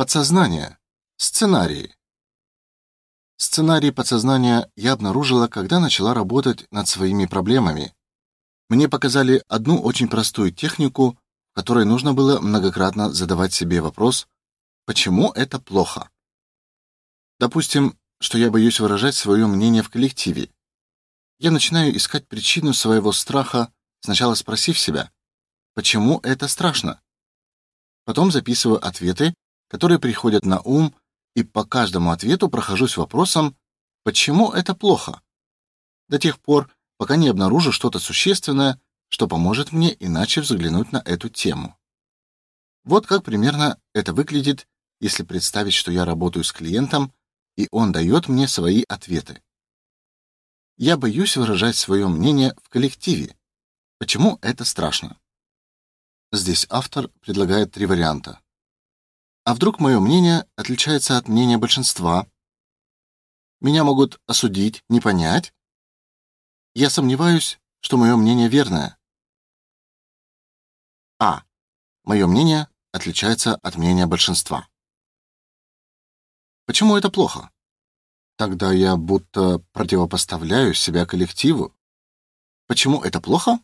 Подсознание. Сценарии. Сценарий подсознания я обнаружила, когда начала работать над своими проблемами. Мне показали одну очень простую технику, в которой нужно было многократно задавать себе вопрос: почему это плохо? Допустим, что я боюсь выражать свое мнение в коллективе. Я начинаю искать причину своего страха, сначала спросив себя: почему это страшно? Потом записываю ответы, которые приходят на ум и по каждому ответу прохожусь вопросом, почему это плохо, до тех пор, пока не обнаружу что-то существенное, что поможет мне иначе взглянуть на эту тему. Вот как примерно это выглядит, если представить, что я работаю с клиентом, и он дает мне свои ответы. Я боюсь выражать свое мнение в коллективе. Почему это страшно? Здесь автор предлагает три варианта. А вдруг мое мнение отличается от мнения большинства? Меня могут осудить, не понять? Я сомневаюсь, что мое мнение верное. А. Мое мнение отличается от мнения большинства. Почему это плохо? Тогда я будто противопоставляю себя коллективу. Почему это плохо?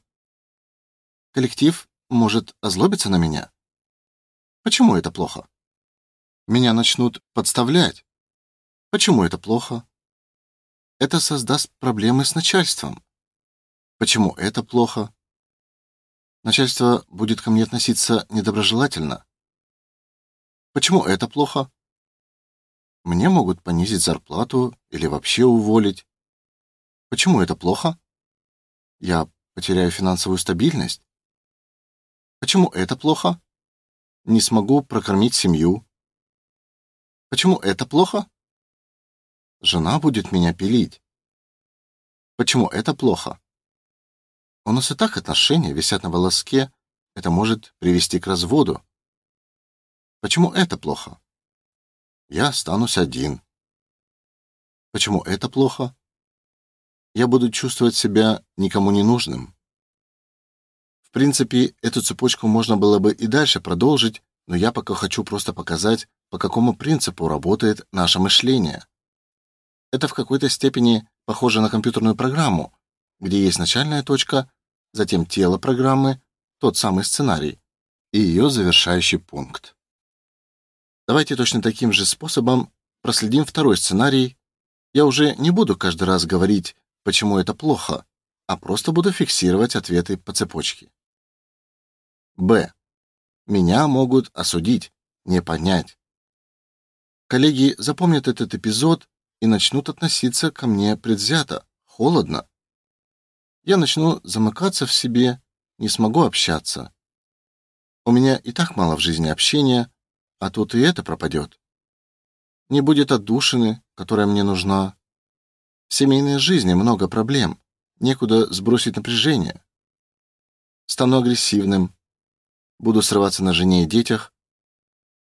Коллектив может озлобиться на меня. Почему это плохо? Меня начнут подставлять. Почему это плохо? Это создаст проблемы с начальством. Почему это плохо? Начальство будет ко мне относиться недоброжелательно. Почему это плохо? Мне могут понизить зарплату или вообще уволить. Почему это плохо? Я потеряю финансовую стабильность. Почему это плохо? Не смогу прокормить семью. Почему это плохо? Жена будет меня пилить. Почему это плохо? У нас и так отношения висят на волоске, это может привести к разводу. Почему это плохо? Я останусь один. Почему это плохо? Я буду чувствовать себя никому не нужным. В принципе, эту цепочку можно было бы и дальше продолжить, но я пока хочу просто показать, по какому принципу работает наше мышление. Это в какой-то степени похоже на компьютерную программу, где есть начальная точка, затем тело программы, тот самый сценарий и ее завершающий пункт. Давайте точно таким же способом проследим второй сценарий. Я уже не буду каждый раз говорить, почему это плохо, а просто буду фиксировать ответы по цепочке. Б. Меня могут осудить, не понять. Коллеги запомнят этот эпизод и начнут относиться ко мне предвзято, холодно. Я начну замыкаться в себе, не смогу общаться. У меня и так мало в жизни общения, а тут и это пропадет. Не будет отдушины, которая мне нужна. В семейной жизни много проблем, некуда сбросить напряжение. Стану агрессивным, буду срываться на жене и детях.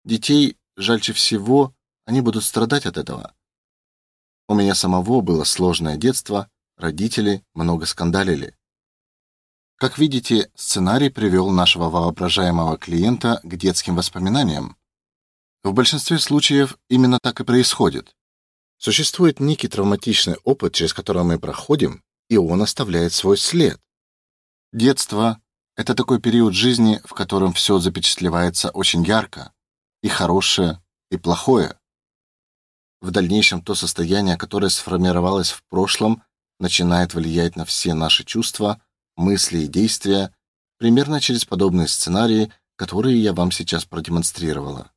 Детей жальче всего они будут страдать от этого. У меня самого было сложное детство, родители много скандалили. Как видите, сценарий привел нашего воображаемого клиента к детским воспоминаниям. В большинстве случаев именно так и происходит. Существует некий травматичный опыт, через который мы проходим, и он оставляет свой след. Детство это такой период жизни, в котором все запечатлевается очень ярко, и хорошее, и плохое. В дальнейшем то состояние, которое сформировалось в прошлом, начинает влиять на все наши чувства, мысли и действия, примерно через подобные сценарии, которые я вам сейчас продемонстрировала.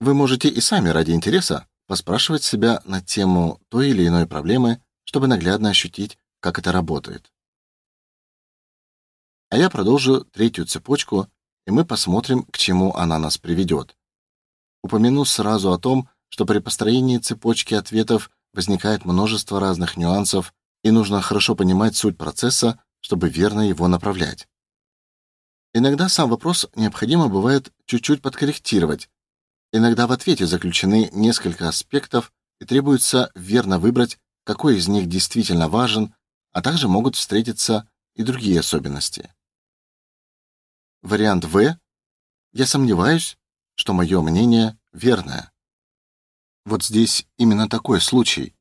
Вы можете и сами ради интереса поспрашивать себя на тему той или иной проблемы, чтобы наглядно ощутить, как это работает. А я продолжу третью цепочку, и мы посмотрим, к чему она нас приведет. Упомяну сразу о том, что при построении цепочки ответов возникает множество разных нюансов, и нужно хорошо понимать суть процесса, чтобы верно его направлять. Иногда сам вопрос необходимо бывает чуть-чуть подкорректировать. Иногда в ответе заключены несколько аспектов, и требуется верно выбрать, какой из них действительно важен, а также могут встретиться и другие особенности. Вариант В. Я сомневаюсь, что мое мнение верное. Вот здесь именно такой случай.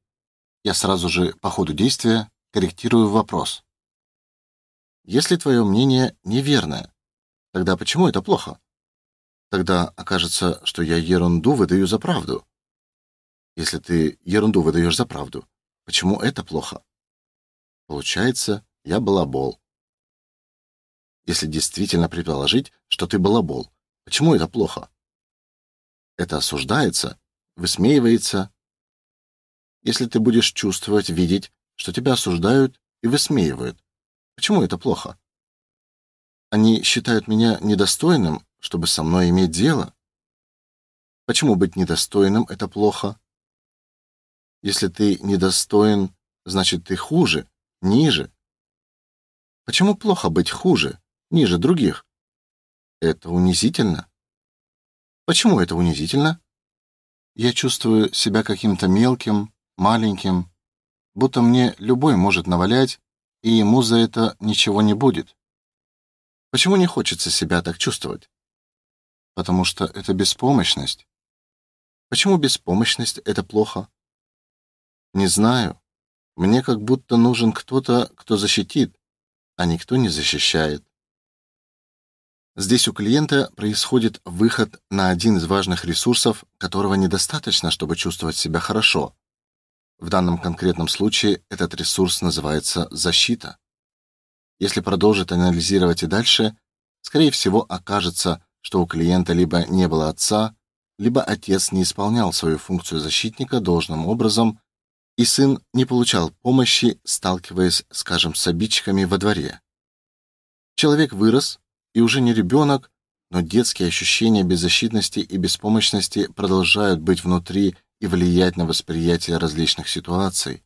Я сразу же по ходу действия корректирую вопрос. Если твое мнение неверное, тогда почему это плохо? Тогда окажется, что я ерунду выдаю за правду. Если ты ерунду выдаешь за правду, почему это плохо? Получается, я балабол. Если действительно предположить, что ты балабол, почему это плохо? Это осуждается, высмеивается. Если ты будешь чувствовать, видеть, что тебя осуждают и высмеивают, почему это плохо? Они считают меня недостойным, чтобы со мной иметь дело. Почему быть недостойным это плохо? Если ты недостоин, значит ты хуже, ниже. Почему плохо быть хуже, ниже других? Это унизительно. Почему это унизительно? Я чувствую себя каким-то мелким, маленьким, будто мне любой может навалять, и ему за это ничего не будет. Почему не хочется себя так чувствовать? Потому что это беспомощность. Почему беспомощность это плохо? Не знаю. Мне как будто нужен кто-то, кто защитит, а никто не защищает. Здесь у клиента происходит выход на один из важных ресурсов, которого недостаточно, чтобы чувствовать себя хорошо. В данном конкретном случае этот ресурс называется защита. Если продолжить анализировать и дальше, скорее всего, окажется, что у клиента либо не было отца, либо отец не исполнял свою функцию защитника должным образом, и сын не получал помощи, сталкиваясь, скажем, с обидчиками во дворе. Человек вырос и уже не ребенок, но детские ощущения беззащитности и беспомощности продолжают быть внутри и влиять на восприятие различных ситуаций.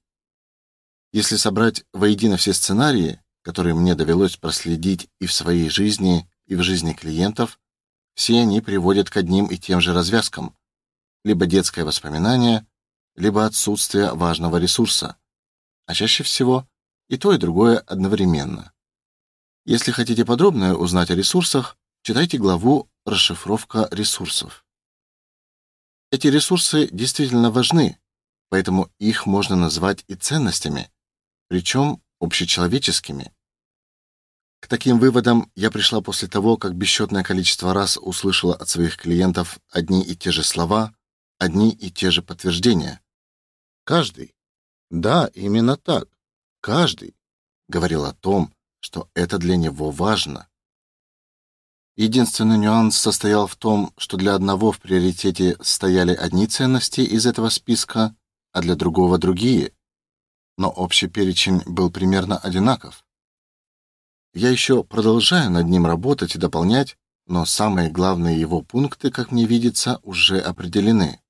Если собрать воедино все сценарии, которые мне довелось проследить и в своей жизни, и в жизни клиентов, все они приводят к одним и тем же развязкам: либо детское воспоминание, либо отсутствие важного ресурса, а чаще всего и то и другое одновременно. Если хотите подробно узнать о ресурсах, читайте главу Расшифровка ресурсов. Эти ресурсы действительно важны, поэтому их можно назвать и ценностями, причем общечеловеческими. К таким выводам я пришла после того, как бесчетное количество раз услышала от своих клиентов одни и те же слова, одни и те же подтверждения. Каждый, да, именно так, каждый говорил о том, что это для него важно. Единственный нюанс состоял в том, что для одного в приоритете стояли одни ценности из этого списка, а для другого другие. Но общий перечень был примерно одинаков. Я еще продолжаю над ним работать и дополнять, но самые главные его пункты, как мне видится, уже определены.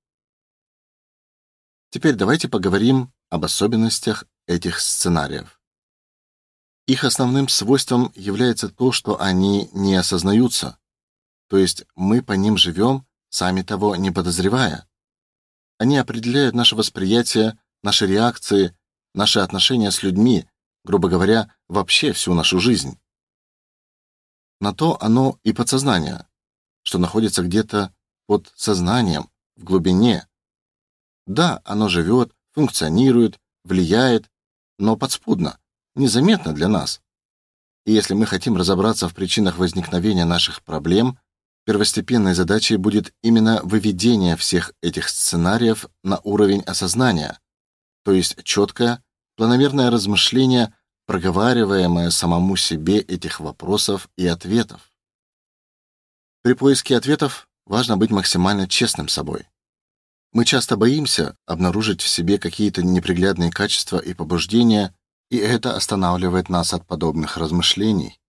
Теперь давайте поговорим об особенностях этих сценариев. Их основным свойством является то, что они не осознаются. То есть мы по ним живем, сами того не подозревая. Они определяют наше восприятие, наши реакции, наши отношения с людьми, грубо говоря, вообще всю нашу жизнь. На то оно и подсознание, что находится где-то под сознанием, в глубине, да, оно живет, функционирует, влияет, но подспудно, незаметно для нас. И если мы хотим разобраться в причинах возникновения наших проблем, первостепенной задачей будет именно выведение всех этих сценариев на уровень осознания, то есть четкое, планомерное размышление, проговариваемое самому себе этих вопросов и ответов. При поиске ответов важно быть максимально честным с собой. Мы часто боимся обнаружить в себе какие-то неприглядные качества и побуждения, и это останавливает нас от подобных размышлений.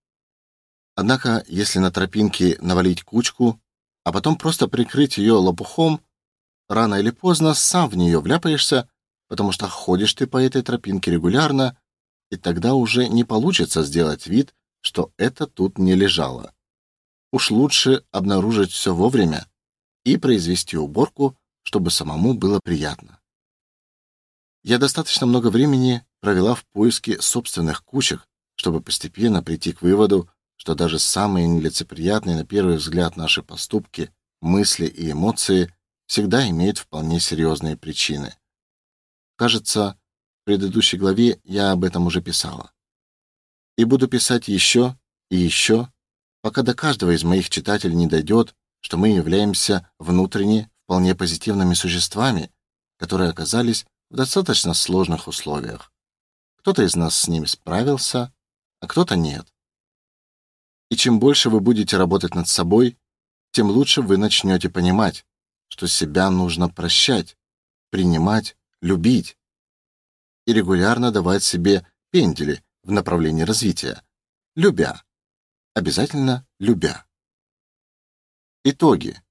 Однако, если на тропинке навалить кучку, а потом просто прикрыть ее лопухом, рано или поздно сам в нее вляпаешься, потому что ходишь ты по этой тропинке регулярно, и тогда уже не получится сделать вид, что это тут не лежало. Уж лучше обнаружить все вовремя и произвести уборку чтобы самому было приятно. Я достаточно много времени провела в поиске собственных кучек, чтобы постепенно прийти к выводу, что даже самые нелицеприятные на первый взгляд наши поступки мысли и эмоции всегда имеют вполне серьезные причины. Кажется, в предыдущей главе я об этом уже писала. И буду писать еще и еще, пока до каждого из моих читателей не дойдет, что мы являемся внутренне вполне позитивными существами, которые оказались в достаточно сложных условиях. Кто-то из нас с ними справился, а кто-то нет. И чем больше вы будете работать над собой, тем лучше вы начнете понимать, что себя нужно прощать, принимать, любить и регулярно давать себе пендели в направлении развития, любя. Обязательно любя. Итоги.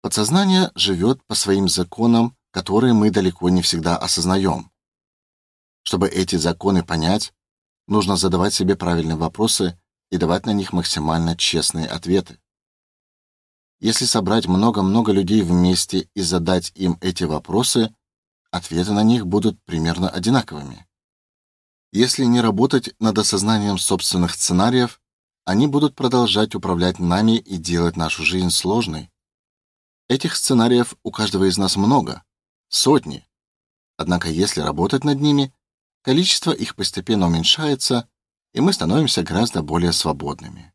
Подсознание живет по своим законам, которые мы далеко не всегда осознаем. Чтобы эти законы понять, нужно задавать себе правильные вопросы и давать на них максимально честные ответы. Если собрать много-много людей вместе и задать им эти вопросы, ответы на них будут примерно одинаковыми. Если не работать над осознанием собственных сценариев, они будут продолжать управлять нами и делать нашу жизнь сложной. Этих сценариев у каждого из нас много, сотни. Однако если работать над ними, количество их постепенно уменьшается, и мы становимся гораздо более свободными.